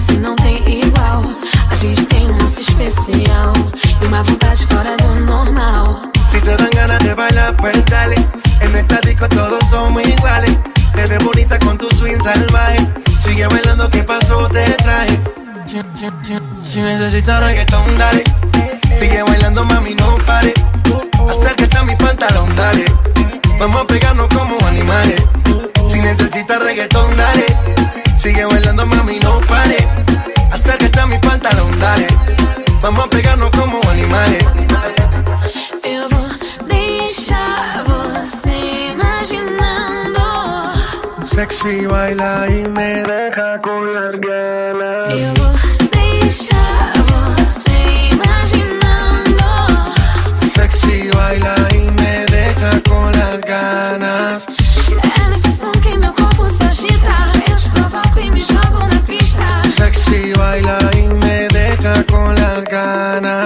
sexy não tem igual. A gente tem um lance especial e uma vontade fora do normal. Si te dan ganas de bailar, pues dale. En esta disco todos somos iguales. Te ves bonita con tu swing salvaje. Sigue bailando, ¿qué pasó? Te traje. Si necesitas reggaetón, dale. Sigue bailando, mami, no pare. Acércate a mi pantalón, dale. Vamos a pegarnos como animales. Si necesitas reggaetón, Vamos a pegarnos como animales. Eu vou deixar você imaginando. Sexy baila y me deja con las ganas. Eu vou deixar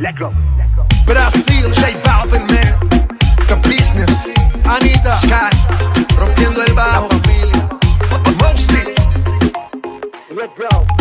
Let go. Brasil, J Balvin, man. The business. Anita, Sky. Rompiendo el bajo. Mostly. Let go.